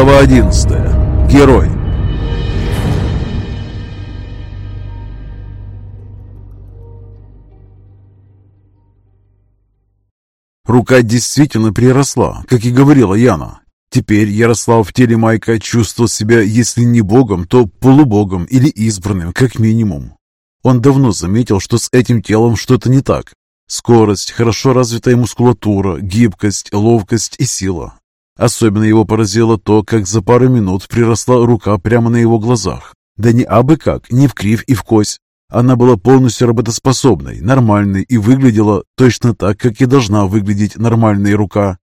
Глава 11. Герой. Рука действительно приросла, как и говорила Яна. Теперь Ярослав в теле Майка чувствовал себя, если не богом, то полубогом или избранным, как минимум. Он давно заметил, что с этим телом что-то не так. Скорость, хорошо развитая мускулатура, гибкость, ловкость и сила. Особенно его поразило то, как за пару минут приросла рука прямо на его глазах. Да не абы как, не в крив и в кось. Она была полностью работоспособной, нормальной и выглядела точно так, как и должна выглядеть нормальная рука.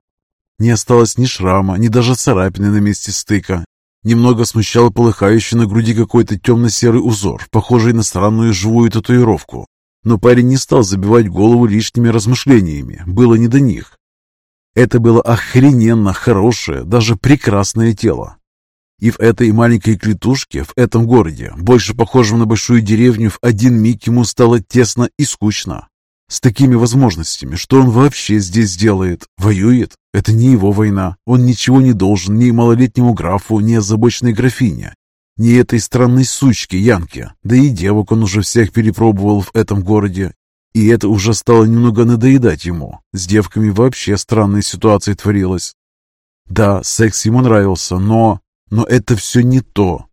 Не осталось ни шрама, ни даже царапины на месте стыка. Немного смущал полыхающий на груди какой-то темно-серый узор, похожий на странную живую татуировку. Но парень не стал забивать голову лишними размышлениями, было не до них. Это было охрененно хорошее, даже прекрасное тело. И в этой маленькой клетушке, в этом городе, больше похожем на большую деревню, в один миг ему стало тесно и скучно. С такими возможностями, что он вообще здесь делает? Воюет? Это не его война. Он ничего не должен ни малолетнему графу, ни озабоченной графине, ни этой странной сучке Янке. Да и девок он уже всех перепробовал в этом городе и это уже стало немного надоедать ему. С девками вообще странная ситуация творилась. Да, секс ему нравился, но... Но это все не то.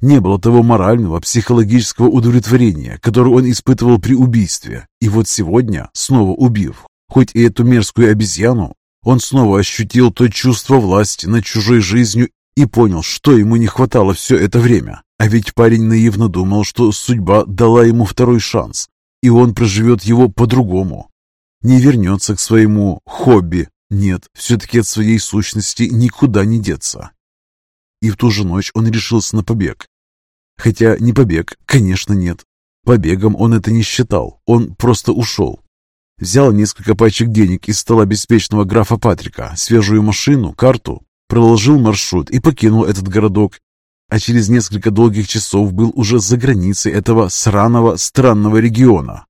Не было того морального, психологического удовлетворения, которое он испытывал при убийстве. И вот сегодня, снова убив, хоть и эту мерзкую обезьяну, он снова ощутил то чувство власти над чужой жизнью и понял, что ему не хватало все это время. А ведь парень наивно думал, что судьба дала ему второй шанс, и он проживет его по-другому. Не вернется к своему хобби. Нет, все-таки от своей сущности никуда не деться. И в ту же ночь он решился на побег. Хотя не побег, конечно, нет. Побегом он это не считал, он просто ушел. Взял несколько пачек денег из стола беспечного графа Патрика, свежую машину, карту, проложил маршрут и покинул этот городок а через несколько долгих часов был уже за границей этого сраного странного региона.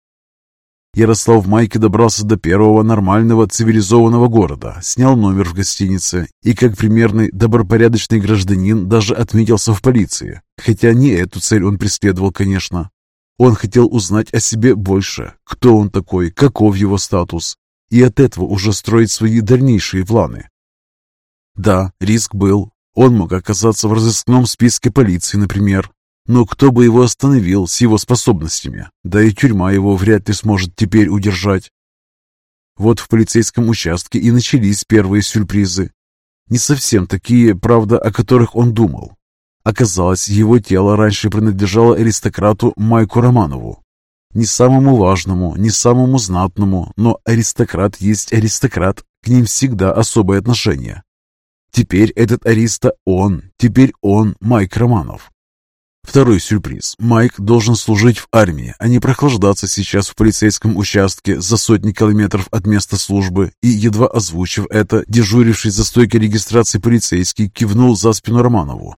Ярослав Майки добрался до первого нормального цивилизованного города, снял номер в гостинице и, как примерный добропорядочный гражданин, даже отметился в полиции. Хотя не эту цель он преследовал, конечно. Он хотел узнать о себе больше, кто он такой, каков его статус, и от этого уже строить свои дальнейшие планы. Да, риск был, он мог оказаться в разыскном списке полиции, например. Но кто бы его остановил с его способностями? Да и тюрьма его вряд ли сможет теперь удержать. Вот в полицейском участке и начались первые сюрпризы. Не совсем такие, правда, о которых он думал. Оказалось, его тело раньше принадлежало аристократу Майку Романову. Не самому важному, не самому знатному, но аристократ есть аристократ, к ним всегда особое отношение. Теперь этот Ариста он, теперь он Майк Романов. Второй сюрприз. Майк должен служить в армии, а не прохлаждаться сейчас в полицейском участке за сотни километров от места службы. И, едва озвучив это, дежуривший за стойкой регистрации полицейский кивнул за спину Романову.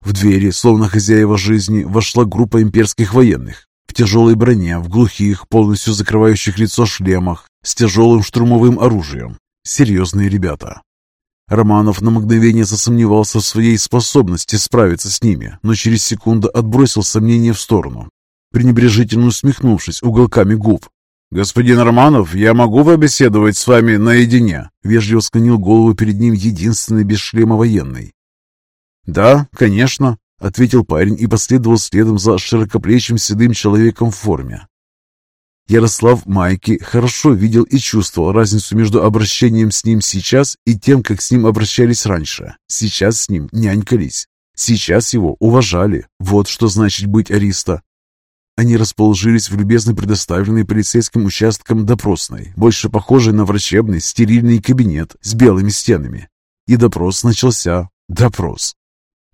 В двери, словно хозяева жизни, вошла группа имперских военных. В тяжелой броне, в глухих, полностью закрывающих лицо шлемах, с тяжелым штурмовым оружием. Серьезные ребята. Романов на мгновение засомневался в своей способности справиться с ними, но через секунду отбросил сомнения в сторону, пренебрежительно усмехнувшись уголками губ. «Господин Романов, я могу побеседовать с вами наедине?» Вежливо склонил голову перед ним единственный без шлема военный. «Да, конечно», — ответил парень и последовал следом за широкоплечим седым человеком в форме. Ярослав Майки хорошо видел и чувствовал разницу между обращением с ним сейчас и тем, как с ним обращались раньше. Сейчас с ним нянькались. Сейчас его уважали. Вот что значит быть ариста. Они расположились в любезно предоставленной полицейским участком допросной, больше похожей на врачебный стерильный кабинет с белыми стенами. И допрос начался. Допрос.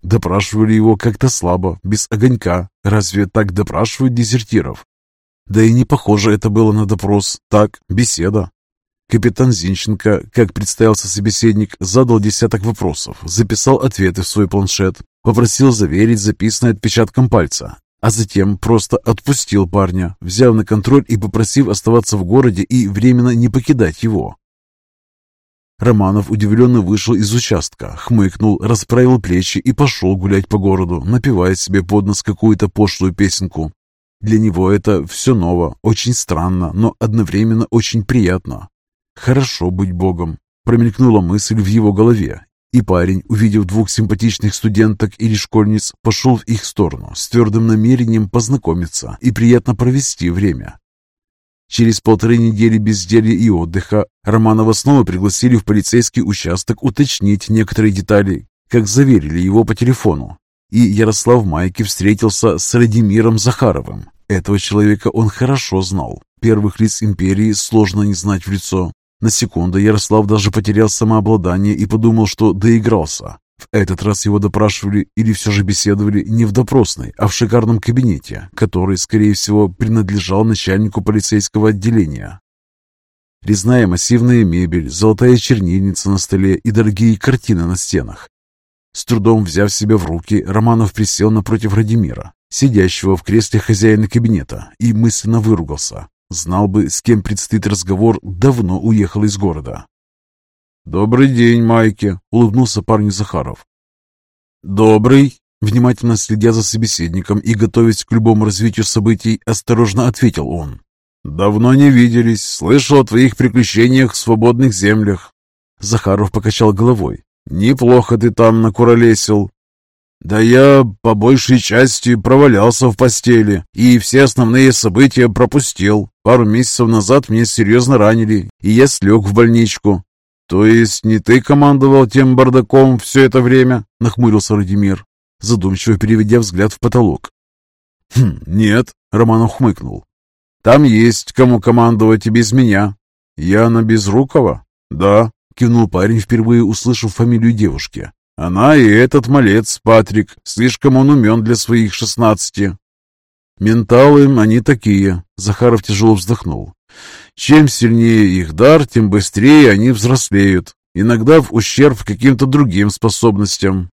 Допрашивали его как-то слабо, без огонька. Разве так допрашивают дезертиров? Да и не похоже это было на допрос. Так, беседа. Капитан Зинченко, как представился собеседник, задал десяток вопросов, записал ответы в свой планшет, попросил заверить записанное отпечатком пальца, а затем просто отпустил парня, взяв на контроль и попросив оставаться в городе и временно не покидать его. Романов удивленно вышел из участка, хмыкнул, расправил плечи и пошел гулять по городу, напевая себе под нос какую-то пошлую песенку. Для него это все ново, очень странно, но одновременно очень приятно. «Хорошо быть Богом», — промелькнула мысль в его голове, и парень, увидев двух симпатичных студенток или школьниц, пошел в их сторону с твердым намерением познакомиться и приятно провести время. Через полторы недели безделья и отдыха Романова снова пригласили в полицейский участок уточнить некоторые детали, как заверили его по телефону. И Ярослав Майки встретился с Радимиром Захаровым. Этого человека он хорошо знал. Первых лиц империи сложно не знать в лицо. На секунду Ярослав даже потерял самообладание и подумал, что доигрался. В этот раз его допрашивали или все же беседовали не в допросной, а в шикарном кабинете, который, скорее всего, принадлежал начальнику полицейского отделения. Резная массивная мебель, золотая чернильница на столе и дорогие картины на стенах. С трудом взяв себя в руки, Романов присел напротив Радимира, сидящего в кресле хозяина кабинета, и мысленно выругался. Знал бы, с кем предстоит разговор, давно уехал из города. «Добрый день, Майки!» — улыбнулся парню Захаров. «Добрый!» Внимательно следя за собеседником и готовясь к любому развитию событий, осторожно ответил он. «Давно не виделись. Слышал о твоих приключениях в свободных землях». Захаров покачал головой. «Неплохо ты там накуролесил. Да я по большей части провалялся в постели и все основные события пропустил. Пару месяцев назад меня серьезно ранили, и я слег в больничку. «То есть не ты командовал тем бардаком все это время?» — нахмурился Радимир, задумчиво переведя взгляд в потолок. «Хм, нет», — Романов хмыкнул. «Там есть кому командовать и без меня». «Яна Безрукова?» «Да», — кивнул парень, впервые услышав фамилию девушки. «Она и этот малец, Патрик. Слишком он умен для своих шестнадцати». «Менталы они такие», — Захаров тяжело вздохнул. Чем сильнее их дар, тем быстрее они взрослеют, иногда в ущерб каким-то другим способностям.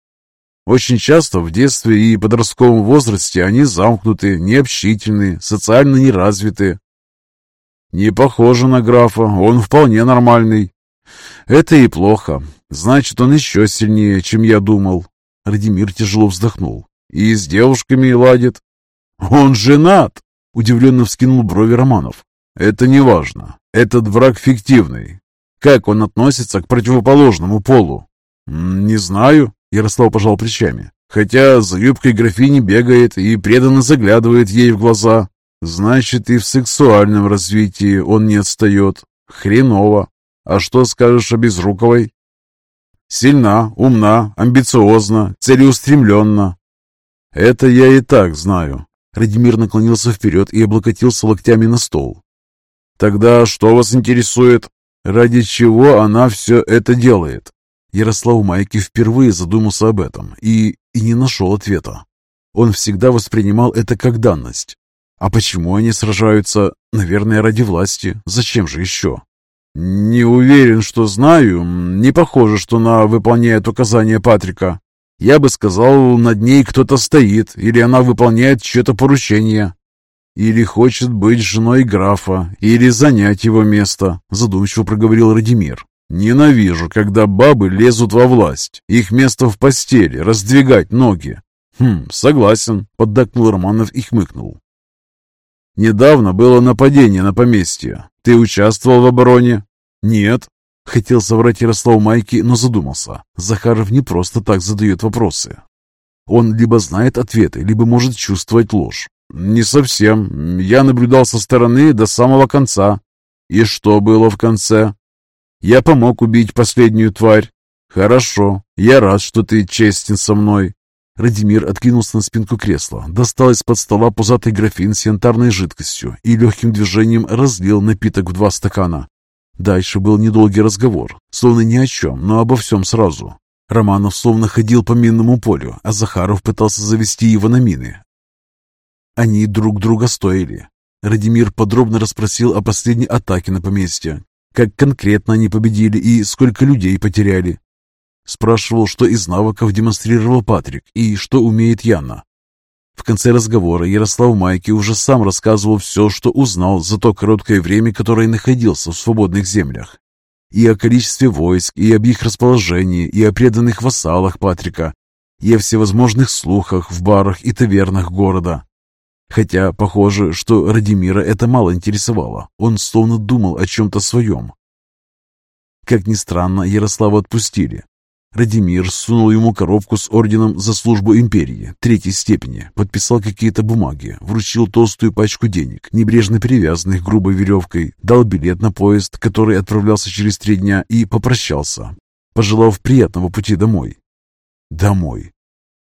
Очень часто в детстве и подростковом возрасте они замкнуты, необщительны, социально неразвиты. Не похоже на графа, он вполне нормальный. Это и плохо. Значит, он еще сильнее, чем я думал. Радимир тяжело вздохнул. И с девушками ладит. Он женат! Удивленно вскинул брови Романов. Это не важно. Этот враг фиктивный. Как он относится к противоположному полу? Не знаю, Ярослав пожал плечами. Хотя за юбкой графини бегает и преданно заглядывает ей в глаза. Значит, и в сексуальном развитии он не отстает. Хреново. А что скажешь о Безруковой? Сильна, умна, амбициозна, целеустремленна. Это я и так знаю. Радимир наклонился вперед и облокотился локтями на стол. Тогда что вас интересует? Ради чего она все это делает? Ярослав Майки впервые задумался об этом и, и не нашел ответа. Он всегда воспринимал это как данность. А почему они сражаются? Наверное, ради власти. Зачем же еще? Не уверен, что знаю. Не похоже, что она выполняет указания Патрика. Я бы сказал, над ней кто-то стоит, или она выполняет чье-то поручение. «Или хочет быть женой графа, или занять его место», задумчиво проговорил Радимир. «Ненавижу, когда бабы лезут во власть. Их место в постели, раздвигать ноги». «Хм, согласен», — поддакнул Романов и хмыкнул. «Недавно было нападение на поместье. Ты участвовал в обороне?» «Нет», — хотел соврать Ярослав Майки, но задумался. Захаров не просто так задает вопросы. Он либо знает ответы, либо может чувствовать ложь. «Не совсем. Я наблюдал со стороны до самого конца». «И что было в конце?» «Я помог убить последнюю тварь». «Хорошо. Я рад, что ты честен со мной». Радимир откинулся на спинку кресла, достал из-под стола пузатый графин с янтарной жидкостью и легким движением разлил напиток в два стакана. Дальше был недолгий разговор, словно ни о чем, но обо всем сразу. Романов словно ходил по минному полю, а Захаров пытался завести его на мины, они друг друга стоили. Радимир подробно расспросил о последней атаке на поместье, как конкретно они победили и сколько людей потеряли. Спрашивал, что из навыков демонстрировал Патрик и что умеет Яна. В конце разговора Ярослав Майки уже сам рассказывал все, что узнал за то короткое время, которое находился в свободных землях. И о количестве войск, и об их расположении, и о преданных вассалах Патрика, и о всевозможных слухах в барах и тавернах города. Хотя, похоже, что Радимира это мало интересовало. Он словно думал о чем-то своем. Как ни странно, Ярослава отпустили. Радимир сунул ему коробку с орденом за службу империи третьей степени, подписал какие-то бумаги, вручил толстую пачку денег, небрежно перевязанных грубой веревкой, дал билет на поезд, который отправлялся через три дня, и попрощался, пожелав приятного пути домой. Домой.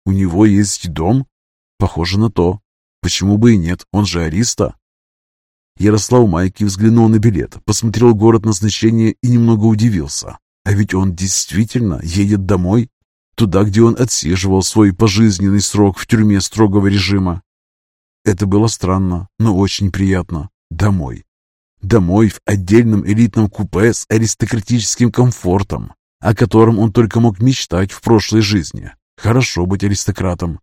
У него есть дом? Похоже на то. Почему бы и нет, он же Ариста. Ярослав Майки взглянул на билет, посмотрел город назначения и немного удивился. А ведь он действительно едет домой, туда, где он отсиживал свой пожизненный срок в тюрьме строгого режима. Это было странно, но очень приятно. Домой. Домой в отдельном элитном купе с аристократическим комфортом, о котором он только мог мечтать в прошлой жизни. Хорошо быть аристократом.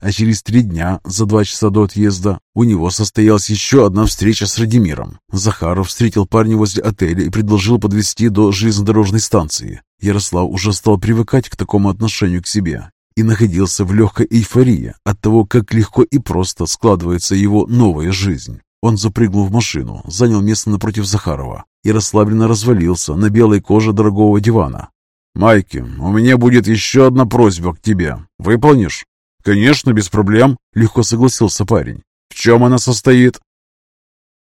А через три дня, за два часа до отъезда, у него состоялась еще одна встреча с Радимиром. Захаров встретил парня возле отеля и предложил подвезти до железнодорожной станции. Ярослав уже стал привыкать к такому отношению к себе и находился в легкой эйфории от того, как легко и просто складывается его новая жизнь. Он запрыгнул в машину, занял место напротив Захарова и расслабленно развалился на белой коже дорогого дивана. «Майки, у меня будет еще одна просьба к тебе. Выполнишь?» «Конечно, без проблем», — легко согласился парень. «В чем она состоит?»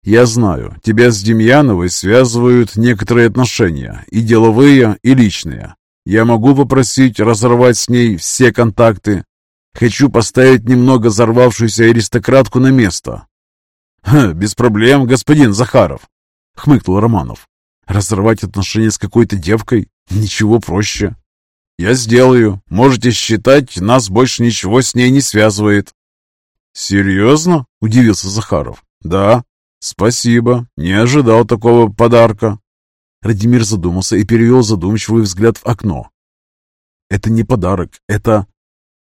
«Я знаю, тебя с Демьяновой связывают некоторые отношения, и деловые, и личные. Я могу попросить разорвать с ней все контакты. Хочу поставить немного взорвавшуюся аристократку на место». «Ха, без проблем, господин Захаров», — хмыкнул Романов. «Разорвать отношения с какой-то девкой? Ничего проще. «Я сделаю. Можете считать, нас больше ничего с ней не связывает». «Серьезно?» – удивился Захаров. «Да. Спасибо. Не ожидал такого подарка». Радимир задумался и перевел задумчивый взгляд в окно. «Это не подарок, это...»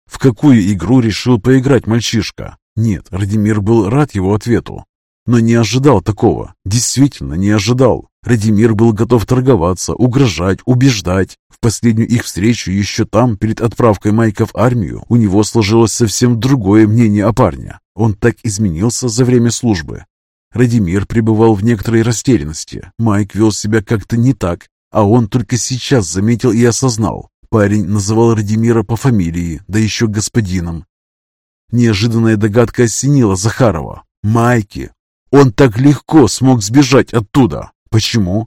В какую игру решил поиграть мальчишка? Нет, Радимир был рад его ответу, но не ожидал такого. Действительно, не ожидал. Радимир был готов торговаться, угрожать, убеждать. В последнюю их встречу еще там, перед отправкой Майка в армию, у него сложилось совсем другое мнение о парне. Он так изменился за время службы. Радимир пребывал в некоторой растерянности. Майк вел себя как-то не так, а он только сейчас заметил и осознал. Парень называл Радимира по фамилии, да еще господином. Неожиданная догадка осенила Захарова. Майки, он так легко смог сбежать оттуда. Почему?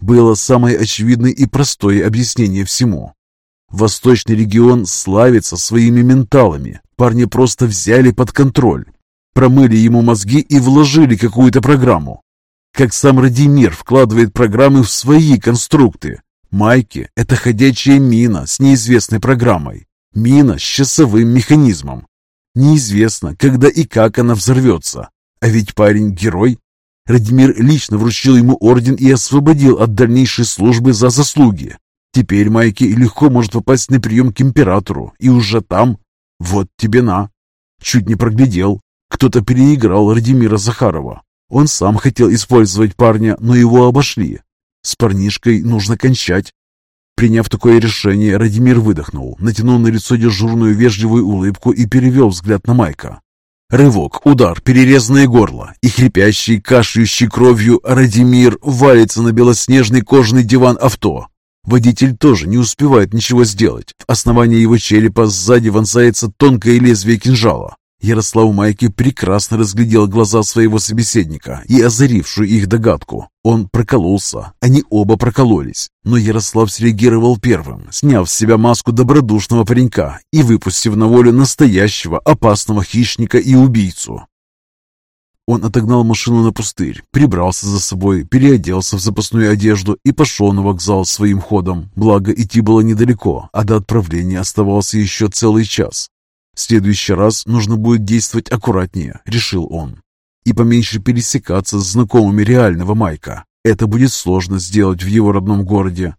Было самое очевидное и простое объяснение всему. Восточный регион славится своими менталами. Парни просто взяли под контроль, промыли ему мозги и вложили какую-то программу. Как сам Радимир вкладывает программы в свои конструкты. Майки – это ходячая мина с неизвестной программой. Мина с часовым механизмом. Неизвестно, когда и как она взорвется. А ведь парень герой. Радимир лично вручил ему орден и освободил от дальнейшей службы за заслуги. Теперь Майки легко может попасть на прием к императору, и уже там, вот тебе на. Чуть не проглядел. Кто-то переиграл Радимира Захарова. Он сам хотел использовать парня, но его обошли. С парнишкой нужно кончать. Приняв такое решение, Радимир выдохнул, натянул на лицо дежурную вежливую улыбку и перевел взгляд на Майка. Рывок, удар, перерезанное горло, и хрипящий, кашляющий кровью Радимир валится на белоснежный кожаный диван авто. Водитель тоже не успевает ничего сделать. В основании его черепа сзади вонзается тонкое лезвие кинжала. Ярослав Майки прекрасно разглядел глаза своего собеседника и озарившую их догадку. Он прокололся, они оба прокололись, но Ярослав среагировал первым, сняв с себя маску добродушного паренька и выпустив на волю настоящего опасного хищника и убийцу. Он отогнал машину на пустырь, прибрался за собой, переоделся в запасную одежду и пошел на вокзал своим ходом. Благо, идти было недалеко, а до отправления оставался еще целый час. В следующий раз нужно будет действовать аккуратнее, решил он. И поменьше пересекаться с знакомыми реального Майка. Это будет сложно сделать в его родном городе.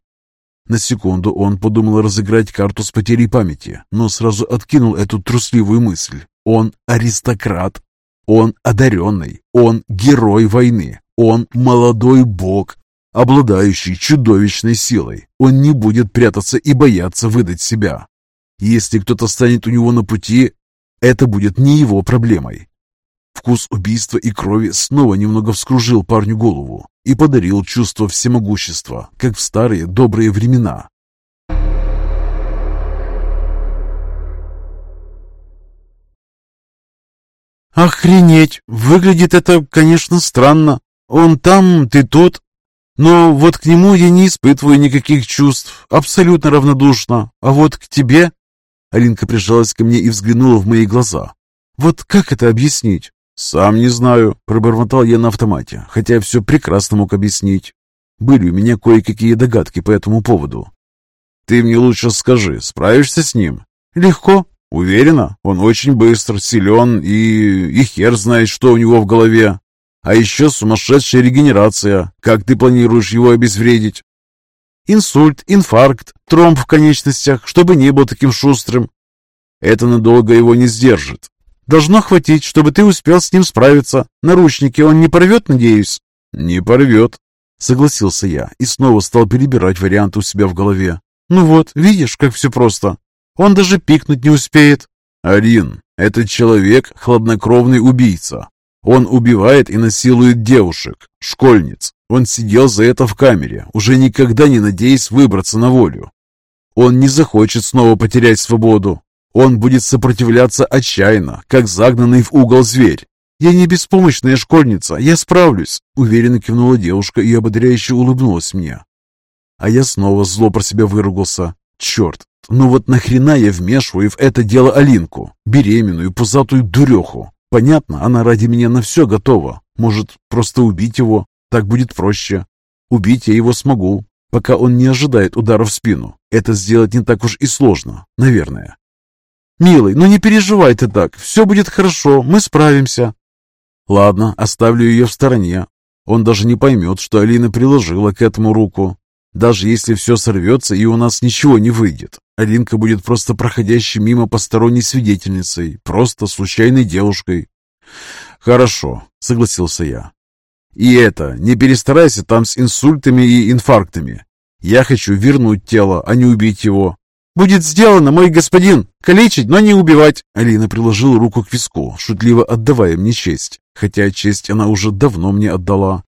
На секунду он подумал разыграть карту с потерей памяти, но сразу откинул эту трусливую мысль. Он аристократ, он одаренный, он герой войны, он молодой бог. обладающий чудовищной силой. Он не будет прятаться и бояться выдать себя. Если кто-то станет у него на пути, это будет не его проблемой. Вкус убийства и крови снова немного вскружил парню голову и подарил чувство всемогущества, как в старые добрые времена. «Охренеть! Выглядит это, конечно, странно. Он там, ты тут. Но вот к нему я не испытываю никаких чувств, абсолютно равнодушно. А вот к тебе...» Алинка прижалась ко мне и взглянула в мои глаза. «Вот как это объяснить?» «Сам не знаю», — пробормотал я на автомате, хотя все прекрасно мог объяснить. Были у меня кое-какие догадки по этому поводу. «Ты мне лучше скажи, справишься с ним?» «Легко», Уверена, он очень быстр, силен и... и хер знает, что у него в голове. А еще сумасшедшая регенерация. Как ты планируешь его обезвредить? Инсульт, инфаркт, тромб в конечностях, чтобы не был таким шустрым. Это надолго его не сдержит. Должно хватить, чтобы ты успел с ним справиться. Наручники он не порвет, надеюсь? Не порвет, согласился я и снова стал перебирать варианты у себя в голове. Ну вот, видишь, как все просто. Он даже пикнуть не успеет. Арин, этот человек – хладнокровный убийца. Он убивает и насилует девушек, школьниц. Он сидел за это в камере, уже никогда не надеясь выбраться на волю. Он не захочет снова потерять свободу. Он будет сопротивляться отчаянно, как загнанный в угол зверь. «Я не беспомощная школьница, я справлюсь», — уверенно кивнула девушка и ободряюще улыбнулась мне. А я снова зло про себя выругался. «Черт, ну вот нахрена я вмешиваю в это дело Алинку, беременную, пузатую дуреху? Понятно, она ради меня на все готова. Может, просто убить его? Так будет проще. Убить я его смогу, пока он не ожидает удара в спину. Это сделать не так уж и сложно, наверное. «Милый, ну не переживай ты так. Все будет хорошо, мы справимся». «Ладно, оставлю ее в стороне. Он даже не поймет, что Алина приложила к этому руку. Даже если все сорвется и у нас ничего не выйдет, Алинка будет просто проходящей мимо посторонней свидетельницей, просто случайной девушкой. «Хорошо», — согласился я. «И это, не перестарайся там с инсультами и инфарктами. Я хочу вернуть тело, а не убить его». «Будет сделано, мой господин! Калечить, но не убивать!» Алина приложила руку к виску, шутливо отдавая мне честь, хотя честь она уже давно мне отдала.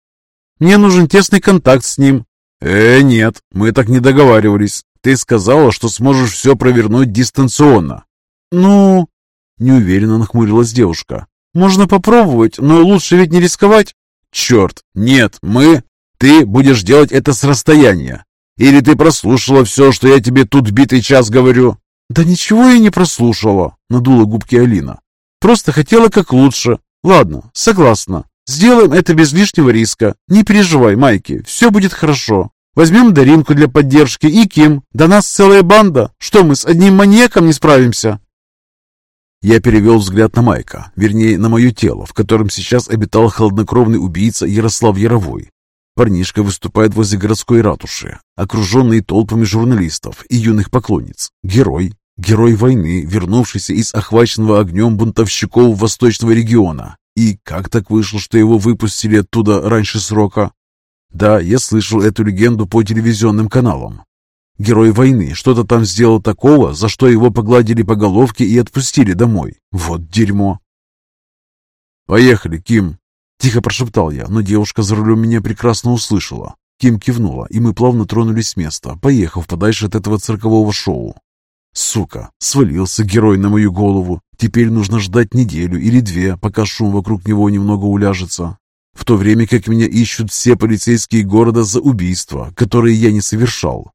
«Мне нужен тесный контакт с ним, «Э, нет, мы так не договаривались. Ты сказала, что сможешь все провернуть дистанционно». «Ну...» — неуверенно нахмурилась девушка. «Можно попробовать, но лучше ведь не рисковать». «Черт, нет, мы... Ты будешь делать это с расстояния. Или ты прослушала все, что я тебе тут битый час говорю?» «Да ничего я не прослушала», — надула губки Алина. «Просто хотела как лучше. Ладно, согласна. Сделаем это без лишнего риска. Не переживай, Майки, все будет хорошо. Возьмем Даринку для поддержки и Ким. Да нас целая банда. Что, мы с одним маньяком не справимся?» Я перевел взгляд на Майка, вернее, на мое тело, в котором сейчас обитал холоднокровный убийца Ярослав Яровой. Парнишка выступает возле городской ратуши, окруженный толпами журналистов и юных поклонниц. Герой, герой войны, вернувшийся из охваченного огнем бунтовщиков восточного региона, и как так вышло, что его выпустили оттуда раньше срока? Да, я слышал эту легенду по телевизионным каналам. Герой войны что-то там сделал такого, за что его погладили по головке и отпустили домой. Вот дерьмо. «Поехали, Ким!» Тихо прошептал я, но девушка за рулем меня прекрасно услышала. Ким кивнула, и мы плавно тронулись с места, поехав подальше от этого циркового шоу. Сука, свалился герой на мою голову. Теперь нужно ждать неделю или две, пока шум вокруг него немного уляжется. В то время как меня ищут все полицейские города за убийства, которые я не совершал.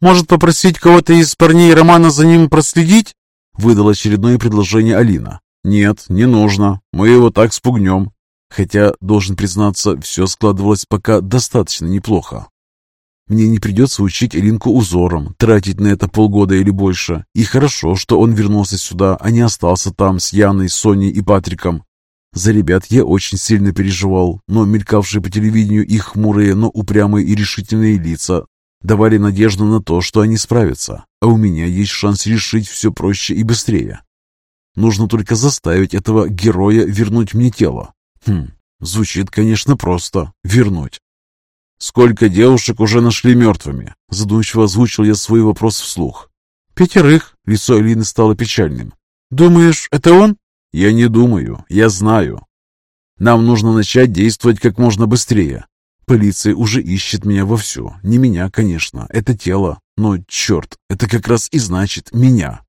«Может, попросить кого-то из парней Романа за ним проследить?» Выдал очередное предложение Алина. «Нет, не нужно. Мы его так спугнем». Хотя, должен признаться, все складывалось пока достаточно неплохо. Мне не придется учить Элинку узором, тратить на это полгода или больше. И хорошо, что он вернулся сюда, а не остался там с Яной, Соней и Патриком. За ребят я очень сильно переживал, но мелькавшие по телевидению их хмурые, но упрямые и решительные лица давали надежду на то, что они справятся, а у меня есть шанс решить все проще и быстрее. Нужно только заставить этого героя вернуть мне тело. Хм, звучит, конечно, просто. Вернуть. «Сколько девушек уже нашли мертвыми?» Задумчиво озвучил я свой вопрос вслух. «Пятерых», — лицо Алины стало печальным. «Думаешь, это он?» «Я не думаю, я знаю. Нам нужно начать действовать как можно быстрее. Полиция уже ищет меня вовсю. Не меня, конечно, это тело. Но, черт, это как раз и значит меня».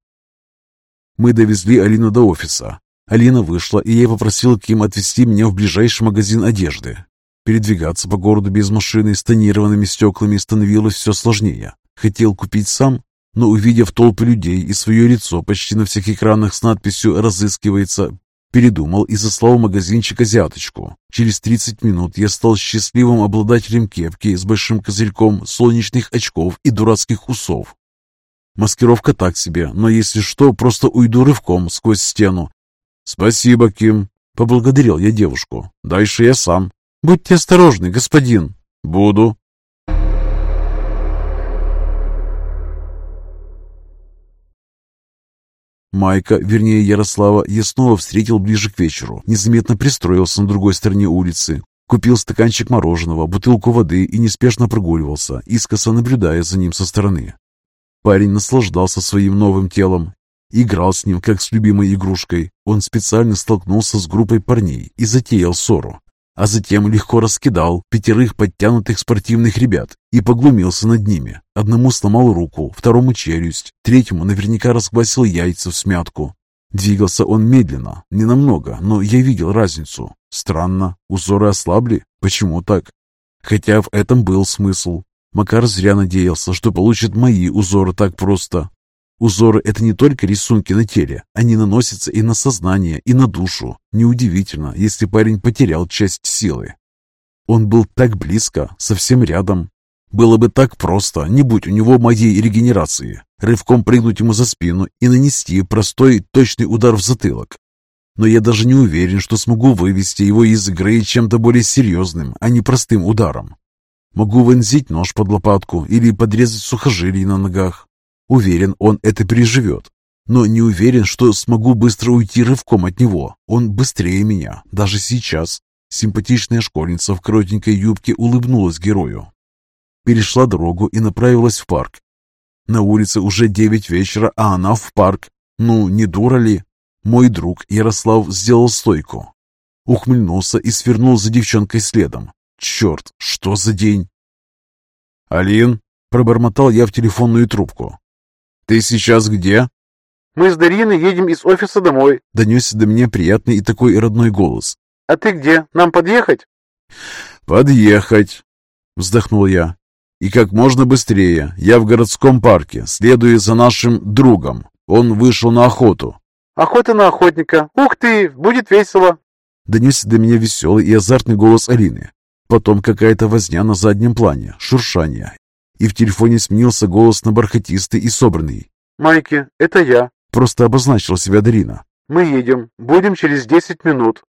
Мы довезли Алину до офиса. Алина вышла, и я попросил Ким отвезти меня в ближайший магазин одежды. Передвигаться по городу без машины с тонированными стеклами становилось все сложнее. Хотел купить сам, но увидев толпы людей и свое лицо почти на всех экранах с надписью «Разыскивается», передумал и заслал в магазинчик азиаточку. Через 30 минут я стал счастливым обладателем кепки с большим козырьком, солнечных очков и дурацких усов. Маскировка так себе, но если что, просто уйду рывком сквозь стену. «Спасибо, Ким», — поблагодарил я девушку. «Дальше я сам». «Будьте осторожны, господин». «Буду». Майка, вернее Ярослава, я снова встретил ближе к вечеру. Незаметно пристроился на другой стороне улицы. Купил стаканчик мороженого, бутылку воды и неспешно прогуливался, искоса наблюдая за ним со стороны. Парень наслаждался своим новым телом, играл с ним, как с любимой игрушкой. Он специально столкнулся с группой парней и затеял ссору а затем легко раскидал пятерых подтянутых спортивных ребят и поглумился над ними. Одному сломал руку, второму челюсть, третьему наверняка расквасил яйца в смятку. Двигался он медленно, не намного, но я видел разницу. Странно, узоры ослабли? Почему так? Хотя в этом был смысл. Макар зря надеялся, что получит мои узоры так просто. Узоры – это не только рисунки на теле, они наносятся и на сознание, и на душу. Неудивительно, если парень потерял часть силы. Он был так близко, совсем рядом. Было бы так просто, не будь у него моей регенерации, рывком прыгнуть ему за спину и нанести простой точный удар в затылок. Но я даже не уверен, что смогу вывести его из игры чем-то более серьезным, а не простым ударом. Могу вонзить нож под лопатку или подрезать сухожилий на ногах, Уверен, он это переживет. Но не уверен, что смогу быстро уйти рывком от него. Он быстрее меня, даже сейчас. Симпатичная школьница в коротенькой юбке улыбнулась герою. Перешла дорогу и направилась в парк. На улице уже девять вечера, а она в парк. Ну, не дура ли? Мой друг Ярослав сделал стойку. Ухмыльнулся и свернул за девчонкой следом. Черт, что за день? «Алин?» – пробормотал я в телефонную трубку. «Ты сейчас где?» «Мы с Дариной едем из офиса домой», — донесся до меня приятный и такой родной голос. «А ты где? Нам подъехать?» «Подъехать», — вздохнул я. «И как можно быстрее. Я в городском парке, следуя за нашим другом. Он вышел на охоту». «Охота на охотника. Ух ты, будет весело!» Донесся до меня веселый и азартный голос Алины. Потом какая-то возня на заднем плане, шуршание, и в телефоне сменился голос на бархатистый и собранный. «Майки, это я», — просто обозначила себя Дарина. «Мы едем. Будем через десять минут».